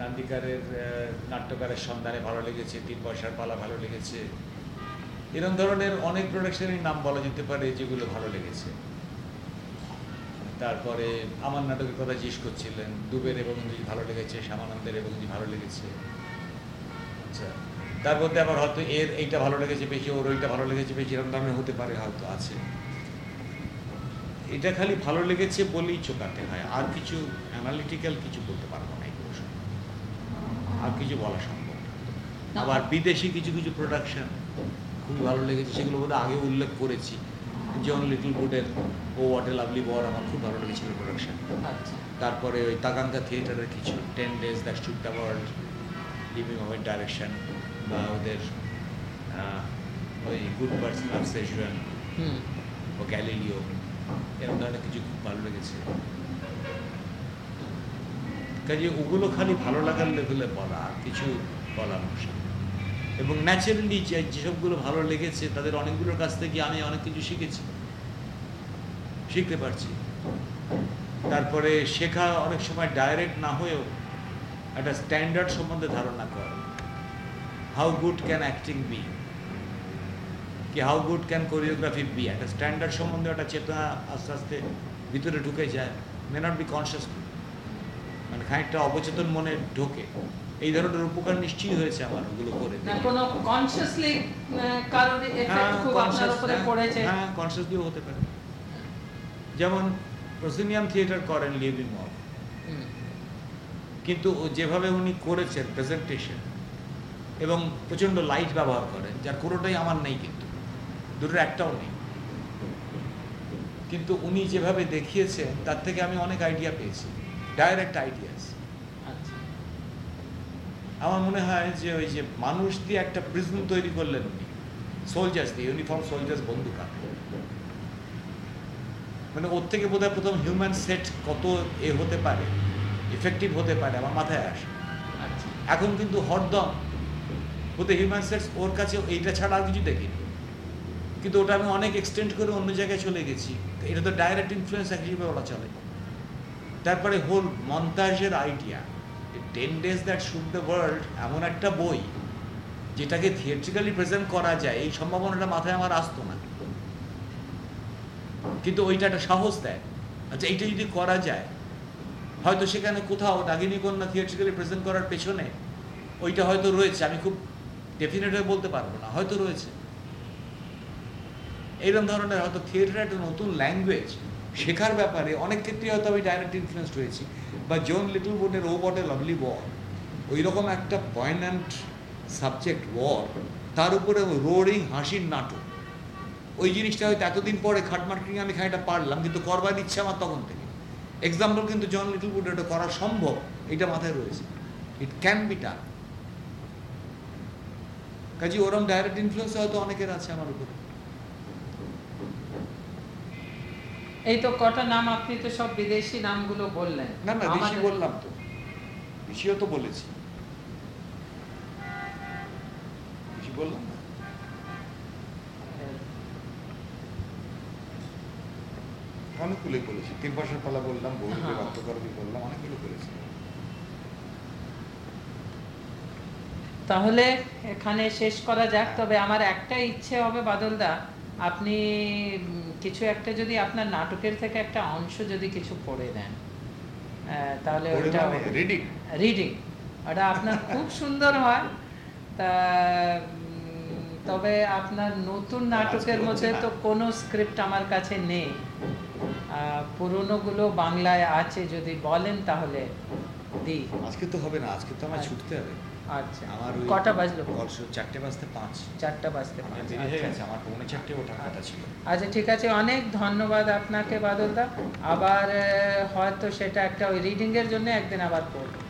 নান্দিকারের নাট্যকারের সন্ধানে ভালো লেগেছে, তিন পয়সার পালা ভালো লেগেছে। এরকম ধরনের অনেক প্রোডাকশনের নাম বলা যেতে পারে যেগুলো ভালো লেগেছে। তারপরে আমার নাটকের কথা জিজ্ঞেস করছিলেন, দুবের এবং ভালো লেগেছে, শ্যামানন্দের এবং ভালো লেগেছে। আচ্ছা তার মধ্যে আবার হয়তো এর এইটা ভালো লেগেছে, বেশি ওর ওইটা ভালো লেগেছে, বেশি এরকম ধরনের হতে পারে, হয়তো আছে। এটা খালি ভালো লেগেছে বলেই চোকাতে হয়। আর কিছু অ্যানালিটিক্যাল কিছু বলতে পারব না এই আর কিছু বলা সম্ভব আবার বিদেশি কিছু কিছু প্রোডাকশন খুব ভালো লেগেছে সেগুলো বোধহয় আগে উল্লেখ করেছি। জন লিটল বুডের ও ওয়াট এ লাভলি বর আমার খুব ভালো লেগেছিল প্রোডাকশন আচ্ছা। তারপরে ওই তাকাঙ্কা থিয়েটারের কিছু ten days that shook the world living of direction বা ওদের ওই গুড পার্সন অফ সেজুয়ান ও গ্যালিলিও এরকম কিছু খুব ভালো লেগেছে? কাজে ওগুলো খালি ভালো লাগার লেভেলে বলা কিছু বলার ভাষা এবং ন্যাচারালি যে যেসবগুলো ভালো লেগেছে, তাদের অনেকগুলোর কাছ থেকে আমি অনেক কিছু শিখেছি। শিখতে পারছি। তারপরে শেখা অনেক সময় ডাইরেক্ট না হয়েও একটা স্ট্যান্ডার্ড সম্বন্ধে ধারণা কর। How good can acting be কি how good can choreography be একটা স্ট্যান্ডার্ড সম্বন্ধে একটা চেতনা আস্তে আস্তে ভিতরে ঢুকে যায় মে নট বি কনসিয়াস মানে খানিকটা অবচেতন মনে ঢোকে। এই ধরনের উপকার নিশ্চয়ই হয়েছে আমার ওগুলো করে কোনো কনসিয়াসলি কারোর এফেক্ট খুব আপনার উপরে পড়েছে। হ্যাঁ কনসিয়াসলিও হতে পারে। যেমন প্রসিনিয়াম থিয়েটার করেন লিভিং মল কিন্তু যেভাবে উনি করেছেন প্রেজেন্টেশন এবং প্রচণ্ড লাইট ব্যবহার করেন যার কোনোটাই আমার নেই কিন্তু। দুটোর একটাও নেই। কিন্তু উনি যেভাবে দেখিয়েছেন তার থেকে আমি অনেক আইডিয়া পেয়েছি ডাইরেক্ট আইডিয়াস আচ্ছা। আমার মনে হয় যে ওই যে মানুষ দিয়ে একটা প্রিজম তৈরি করলেন উনি সোলজার্স দিয়ে ইউনিফর্ম সোলজার্স বন্দুক হাতে মানে ওর থেকে বোধহয় প্রথম হিউম্যান সেট কত এ হতে পারে এফেক্টিভ হতে পারে আমার মাথায় আসে। আচ্ছা। এখন কিন্তু হরদম বোধহয় হিউম্যান সেটস ওর কাছে এইটা ছাড়া আর কিছু দেখিনি। কিন্তু ওটা আমি অনেক এক্সটেন্ড করে অন্য জায়গায় চলে গেছি। এটা তো ডাইরেক্ট ইনফ্লুয়েন্স হিসেবে বলা চলে। তারপরে whole মন্তাজের idea ten days that shook the world এমন একটা বই, যেটাকে থিয়েট্রিক্যালি প্রেজেন্ট করা যায়, এই সম্ভাবনাটা মাথায় আমার আসতো না। কিন্তু ওইটা একটা সাহস দেয়। আচ্ছা এইটা যদি করা যায়, হয়তো সেখানে কোথাও নাগিনী কন্যা থিয়েট্রিক্যালি প্রেজেন্ট করার পেছনে, ওইটা হয়তো রয়েছে। আমি খুব ডেফিনেট হয়ে বলতে পারব না, হয়তো রয়েছে। এইরকম ধরনের হয়তো থিয়েটার একটা নতুন ল্যাঙ্গুয়েজ শেখার ব্যাপারে অনেক ক্ষেত্রে হয়তো আমি ডাইরেক্ট ইনফ্লুয়েসড হয়েছি। বা জন লিটল বোর্ডের ও বটে লাভলি ওয়ার ওই রকম একটা পয়েন্ট সাবজেক্ট ওয়ার তার উপরে রোডিং হাসির নাটক। ওই জিনিসটা হয়তো এতদিন পরে খাটমার্কিং আমি খানিকটা পারলাম, কিন্তু করবার ইচ্ছে আমার তখন থেকে। এক্সাম্পল কিন্তু জন লিটল বোর্ড এটা করা সম্ভব, এটা মাথায় রয়েছে। ইট ক্যান বি টান কাজে ওরম ডাইরেক্ট ইনফ্লুয়েন্স হয়তো অনেকের আছে আমার উপরে। এই তো কটা নাম আপনি তো সব বিদেশি নামগুলো বললেন। না না বেশি বললাম তো। বেশিও তো বলেছি। বেশি বললাম না? অনেকগুলোই বলেছি। তিন পাশের পালা বললাম হ্যাঁ। বললাম অনেকগুলো বলেছি তাহলে এখানে শেষ করা যাক তবে আমার একটা ইচ্ছে হবে বাদলদা আপনি কিছু একটা যদি আপনার নাটকের থেকে একটা অংশ যদি কিছু পড়ে দেন তাহলে ওটা রিডিং রিডিং ওটা আপনার খুব সুন্দর হয়। তা তবে আপনার নতুন নাটকের মধ্যে তো কোনো স্ক্রিপ্ট আমার কাছে নেই। পুরনোগুলো বাংলায় আছে যদি বলেন তাহলে দিই। আজকে তো হবে না আজকে তো আমার ছুটতে হবে। আচ্ছা আমার ওই কটা বাজলো? চারটে বাজতে পাঁচ। চারটা বাজতে পাঁচ, দেরি হয়ে আচ্ছা। গেছে আমার পৌনে চারটে ওঠার কথা ছিল। আচ্ছা ঠিক আছে অনেক ধন্যবাদ আপনাকে বাদলদা। আবার হয়তো সেটা একটা ওই রিডিং এর জন্য একদিন আবার পড়ব